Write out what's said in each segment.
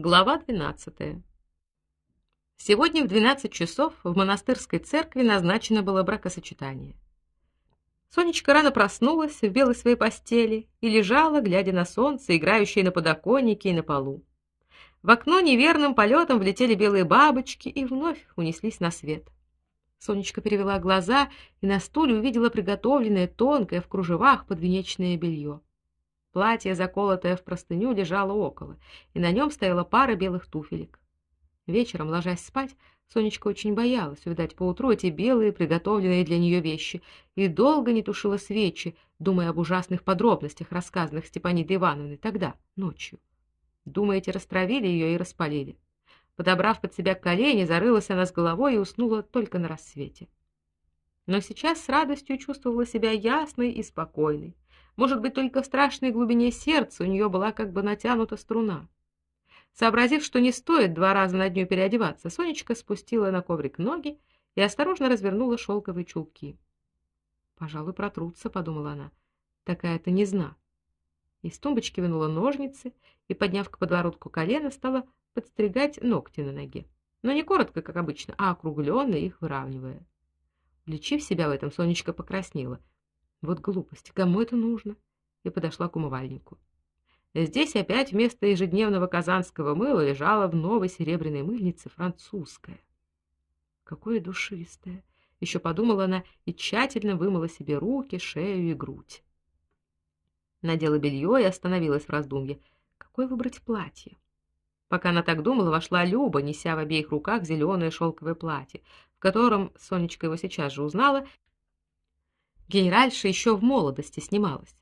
Глава 12. Сегодня в 12 часов в монастырской церкви назначено было бракосочетание. Сонечка рано проснулась в белой своей постели и лежала, глядя на солнце, играющее на подоконнике и на полу. В окно неверным полетом влетели белые бабочки и вновь унеслись на свет. Сонечка перевела глаза и на стуле увидела приготовленное тонкое в кружевах подвенечное белье. Платье, заколотое в простыню, лежало около, и на нем стояла пара белых туфелек. Вечером, ложась спать, Сонечка очень боялась увидать поутру эти белые, приготовленные для нее вещи, и долго не тушила свечи, думая об ужасных подробностях, рассказанных Степанидой Ивановной тогда, ночью. Думаете, растравили ее и распалили. Подобрав под себя колени, зарылась она с головой и уснула только на рассвете. Но сейчас с радостью чувствовала себя ясной и спокойной. Может быть, только в страшной глубине сердца у нее была как бы натянута струна. Сообразив, что не стоит два раза на дню переодеваться, Сонечка спустила на коврик ноги и осторожно развернула шелковые чулки. "Пожалуй, протрутся", подумала она. "Такая-то не зна". Из тумбочки вынула ножницы и, подняв к подбородку колено, стала подстригать ногти на ноге. Но не коротко, как обычно, а округленно их выравнивая. Уличив себя в этом, Сонечка покраснела. Вот глупость, кому это нужно? И подошла к умывальнику. Здесь опять вместо ежедневного казанского мыла лежала в новой серебряной мыльнице французская. Какое душистое, еще подумала она и тщательно вымыла себе руки, шею и грудь. Надела белье и остановилась в раздумье. Какое выбрать платье? Пока она так думала, вошла Люба, неся в обеих руках зеленое шелковое платье, в котором Сонечка его сейчас же узнала Генеральша еще в молодости снималась.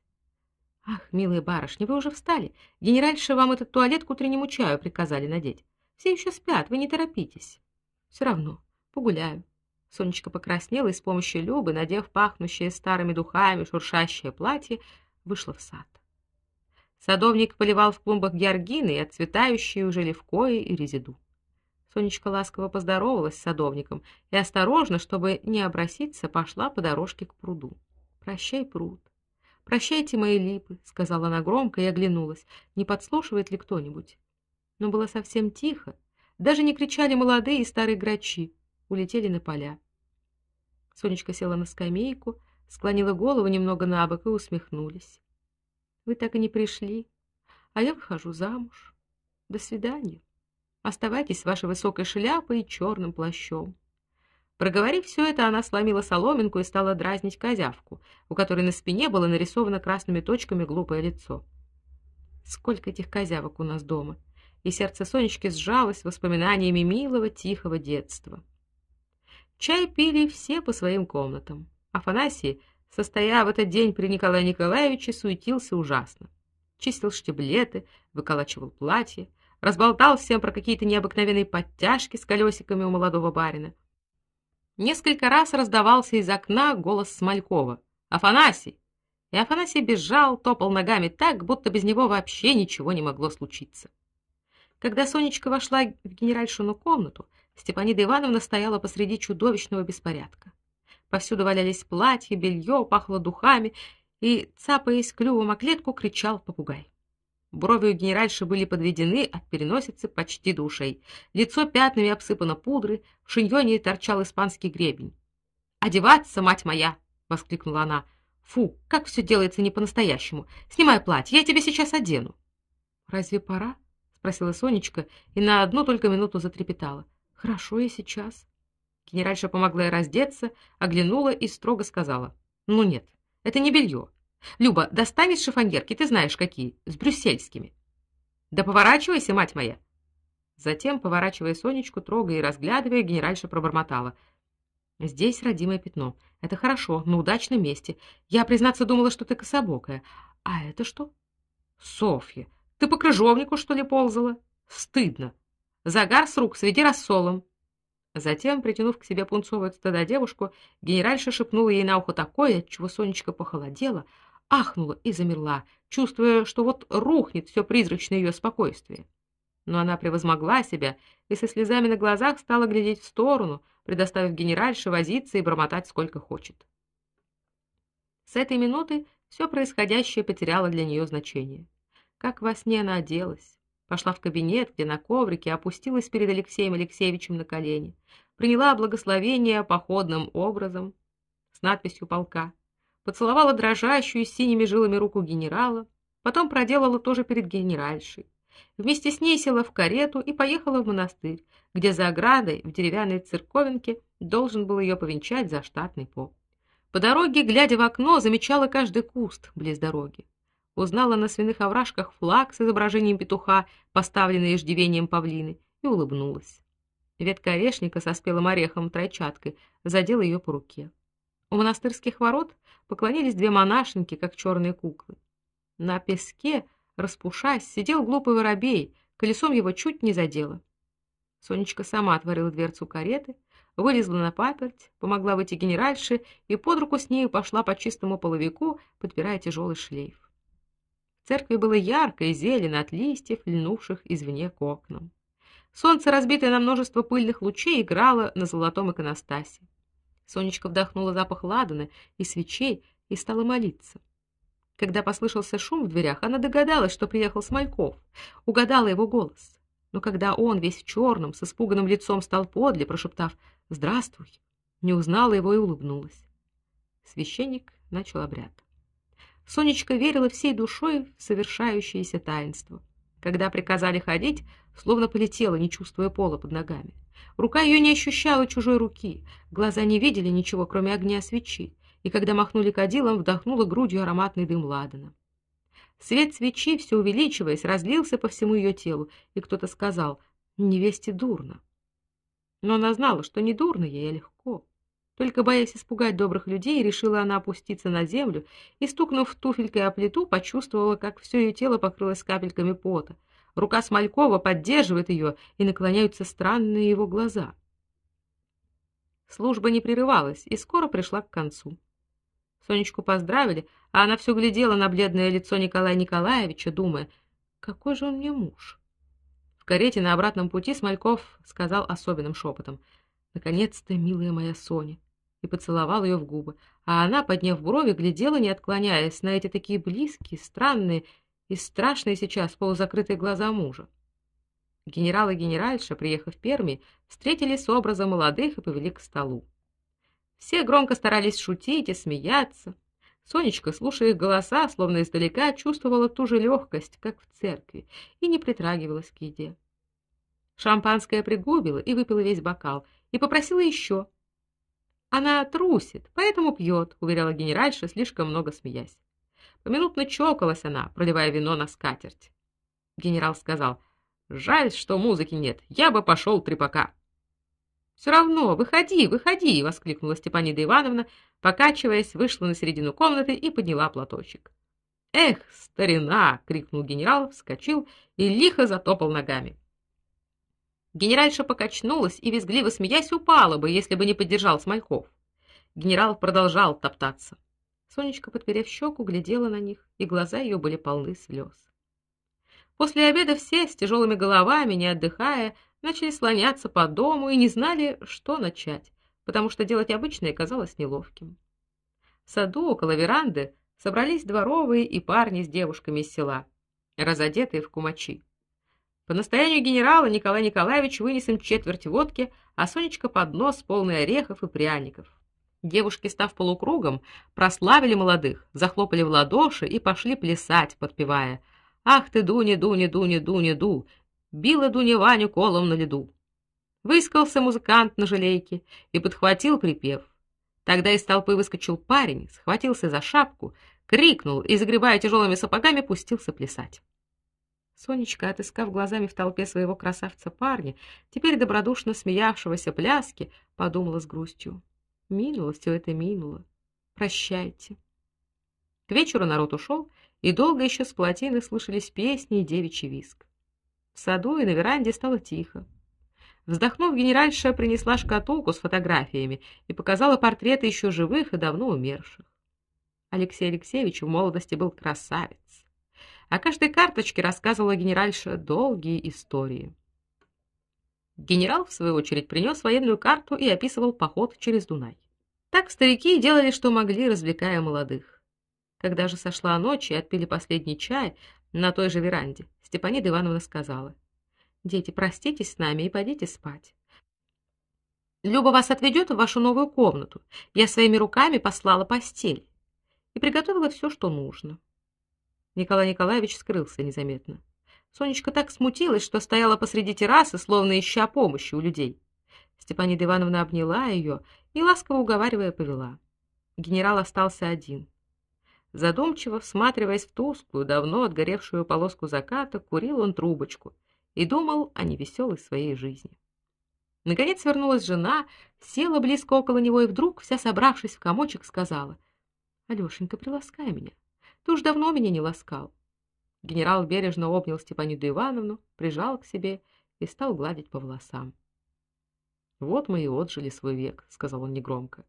Ах, милые барышни, вы уже встали. Генеральша вам этот туалет к утреннему чаю приказали надеть. Все еще спят, вы не торопитесь. Все равно, погуляю. Сонечка покраснела и с помощью Любы, надев пахнущее старыми духами шуршащее платье, вышла в сад. Садовник поливал в клумбах георгины и отцветающие уже левкои и резиду. Сонечка ласково поздоровалась с садовником и осторожно, чтобы не оброситься, пошла по дорожке к пруду. Прощай, пруд. Прощайте, мои липы, сказала она громко и оглянулась, не подслушивает ли кто-нибудь. Но было совсем тихо, даже не кричали молодые и старые грачи, улетели на поля. Сонечка села на скамейку, склонила голову немного набок и усмехнулась. Вы так и не пришли, а я выхожу замуж. До свидания. Оставайтесь с вашей высокой шляпой и черным плащом. Проговорив все это, она сломила соломинку и стала дразнить козявку, у которой на спине было нарисовано красными точками глупое лицо. Сколько этих козявок у нас дома. И сердце Сонечки сжалось воспоминаниями милого, тихого детства. Чай пили все по своим комнатам. Афанасий, состоя в этот день при Николае Николаевиче, суетился ужасно. Чистил штиблеты, выколачивал платья, разболтал всем про какие-то необыкновенные подтяжки с колесиками у молодого барина. Несколько раз раздавался из окна голос Смолькова: "Афанасий!" И Афанасий бежал, топал ногами так, будто без него вообще ничего не могло случиться. Когда Сонечка вошла в генеральшину комнату, Степанида Ивановна стояла посреди чудовищного беспорядка. Повсюду валялись платья, белье, пахло духами, и цапаясь клювом о клетку, кричал попугай. Брови у генеральши были подведены от переносицы почти до ушей. Лицо пятнами обсыпано пудрой, в шиньоне торчал испанский гребень. "Одеваться, мать моя!" воскликнула она. "Фу, как все делается не по-настоящему. Снимай платье, я тебе сейчас одену". "Разве пора?" спросила Сонечка и на одну только минуту затрепетала. "Хорошо, я сейчас". Генеральша помогла ей раздеться, оглянула и строго сказала: "Ну нет, это не белье. Люба, достань из шифоньерки, ты знаешь какие, с брюссельскими. Да поворачивайся, мать моя. Затем, поворачивая Сонечку, трогая и разглядывая, генеральша пробормотала: "Здесь родимое пятно. Это хорошо, на удачном месте. Я, признаться, думала, что ты кособокая. А это что? Софья, ты по крыжовнику что ли ползала? Стыдно. Загар с рук сведи рассолом". Затем, притянув к себе пунцовую от стыда девушку, генеральша шепнула ей на ухо такое, от чего Сонечка похолодела, ахнула и замерла, чувствуя, что вот рухнет все призрачное ее спокойствие. Но она превозмогла себя и со слезами на глазах стала глядеть в сторону, предоставив генеральше возиться и бормотать сколько хочет. С этой минуты все происходящее потеряло для нее значение. Как во сне она оделась, Пошла в кабинет, где на коврике опустилась перед Алексеем Алексеевичем на колени, приняла благословение походным образом с надписью полка, поцеловала дрожащую синими жилами руку генерала, потом проделала то же перед генеральшей. Вместе с ней села в карету и поехала в монастырь, где за оградой в деревянной церковинке должен был ее повенчать заштатный поп. По дороге, глядя в окно, замечала каждый куст близ дороги. Узнала на свиных овражках флаг с изображением петуха, поставленный иждивением павлины, и улыбнулась. Ветка орешника со спелым орехом тройчаткой задела ее по руке. У монастырских ворот поклонились две монашенки, как черные куклы. На песке, распушаясь, сидел глупый воробей, колесом его чуть не задело. Сонечка сама отворила дверцу кареты, вылезла на паперть, помогла выйти генеральше и под руку с ней пошла по чистому половику, подпирая тяжелый шлейф. В церкви было ярко и зелено от листьев, льнувших извне к окнам. Солнце, разбитое на множество пыльных лучей, играло на золотом иконостасе. Сонечка вдохнула запах ладана и свечей и стала молиться. Когда послышался шум в дверях, она догадалась, что приехал Смольков, угадала его голос. Но когда он весь в черном, с испуганным лицом стал подле, прошептав: "Здравствуй", не узнала его и улыбнулась. Священник начал обряд. Сонечка верила всей душой в совершающееся таинство. Когда приказали ходить, словно полетела, не чувствуя пола под ногами. Рука ее не ощущала чужой руки, глаза не видели ничего, кроме огня свечи, и когда махнули кадилом, вдохнула грудью ароматный дым ладана. Свет свечи, все увеличиваясь, разлился по всему ее телу, и кто-то сказал: "Невесте дурно". Но она знала, что не дурно ей, а легко. Только боясь испугать добрых людей, решила она опуститься на землю и, стукнув туфелькой о плиту, почувствовала, как все ее тело покрылось капельками пота. Рука Смолькова поддерживает ее, и наклоняются странные его глаза. Служба не прерывалась и скоро пришла к концу. Сонечку поздравили, а она все глядела на бледное лицо Николая Николаевича, думая: какой же он мне муж. В карете на обратном пути Смольков сказал особенным шепотом: "Наконец-то, милая моя Соня", и поцеловал ее в губы, а она, подняв брови, глядела, не отклоняясь, на эти такие близкие, странные и страшные сейчас полузакрытые глаза мужа. Генерал и генеральша, приехав в Перми, встретили с образом молодых и повели к столу. Все громко старались шутить и смеяться. Сонечка, слушая их голоса, словно издалека, чувствовала ту же легкость, как в церкви, и не притрагивалась к еде. Шампанское пригубила и выпила весь бокал, и попросила еще. Она трусит, поэтому пьет», — уверяла генеральша, слишком много смеясь. Поминутно чокалась она, проливая вино на скатерть. Генерал сказал: "Жаль, что музыки нет. Я бы пошел трепака". Все равно, выходи, выходи, воскликнула Степанида Ивановна, покачиваясь, вышла на середину комнаты и подняла платочек. Эх, старина, крикнул генерал, вскочил и лихо затопал ногами. Генеральша покачнулась и визгливо смеясь упала бы, если бы не поддержал Смольков. Генерал продолжал топтаться. Сонечка, подперев щеку, глядела на них, и глаза ее были полны слез. После обеда все с тяжелыми головами, не отдыхая, начали слоняться по дому и не знали, что начать, потому что делать обычное казалось неловким. В саду около веранды собрались дворовые и парни с девушками из села, разодетые в кумачи. По настоянию генерала Николай Николаевич вынес им четверть водки, а Сонечка поднос полный орехов и пряников. Девушки, став полукругом, прославили молодых, захлопали в ладоши и пошли плясать, подпевая: "Ах ты, Дуня, Дуня, Дуня, Дуня, ду, била Дуня Ваню колом на леду. Выскался музыкант на желейке и подхватил припев. Тогда из толпы выскочил парень, схватился за шапку, крикнул и, загребая тяжелыми сапогами, пустился плясать. Сонечка, отыскав глазами в толпе своего красавца парня, теперь добродушно смеявшегося пляски, подумала с грустью: минуло все это минуло. Прощайте. К вечеру народ ушел, и долго еще с плотины слышались песни и девичий визг. В саду и на веранде стало тихо. Вздохнув, генеральша принесла шкатулку с фотографиями и показала портреты еще живых и давно умерших. Алексей Алексеевич в молодости был красавец. О каждой карточке рассказывала генеральша долгие истории. Генерал в свою очередь принес военную карту и описывал поход через Дунай. Так старики делали, что могли, развлекая молодых. Когда же сошла ночь и отпили последний чай, На той же веранде Степанида Ивановна сказала: "Дети, проститесь с нами и пойдите спать. Люба вас отведет в вашу новую комнату. Я своими руками послала постель и приготовила все, что нужно". Николай Николаевич скрылся незаметно. Сонечка так смутилась, что стояла посреди террасы, словно ища помощи у людей. Степанида Ивановна обняла ее и ласково уговаривая повела. Генерал остался один. Задумчиво всматриваясь в тусклую, давно отгоревшую полоску заката, курил он трубочку и думал о невеселой своей жизни. Наконец вернулась жена, села близко около него и вдруг, вся собравшись в комочек, сказала: "Алёшенька, приласкай меня. Ты уж давно меня не ласкал". Генерал бережно обнял Степаниду Ивановну, прижал к себе и стал гладить по волосам. "Вот мы и отжили свой век", сказал он негромко.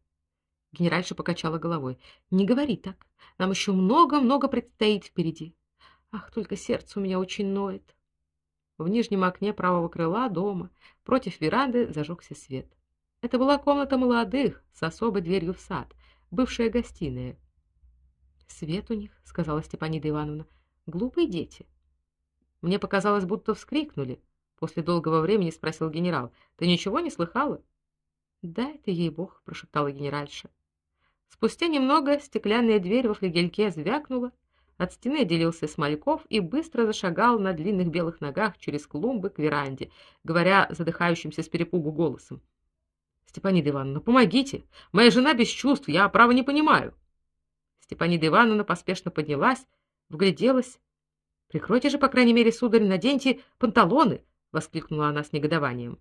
Генеральша покачала головой. Не говори так. Нам еще много-много предстоит впереди. Ах, только сердце у меня очень ноет. В нижнем окне правого крыла дома, против веранды, зажегся свет. Это была комната молодых с особой дверью в сад, бывшая гостиная. Свет у них, сказала Степанида Ивановна. Глупые дети. Мне показалось, будто вскрикнули. После долгого времени спросил генерал: "Ты ничего не слыхала?" "Да, это ей-бог", прошептала генеральша. Спустя немного стеклянная дверь во флигельке звякнула, от стены отделился Смольков и быстро зашагал на длинных белых ногах через клумбы к веранде, говоря задыхающимся с перепугу голосом: "Степанида Ивановна, помогите! Моя жена без чувств, я право не понимаю". Степанида Ивановна поспешно поднялась, вгляделась. "Прикройте же, по крайней мере, сударь, наденьте панталоны", воскликнула она с негодованием.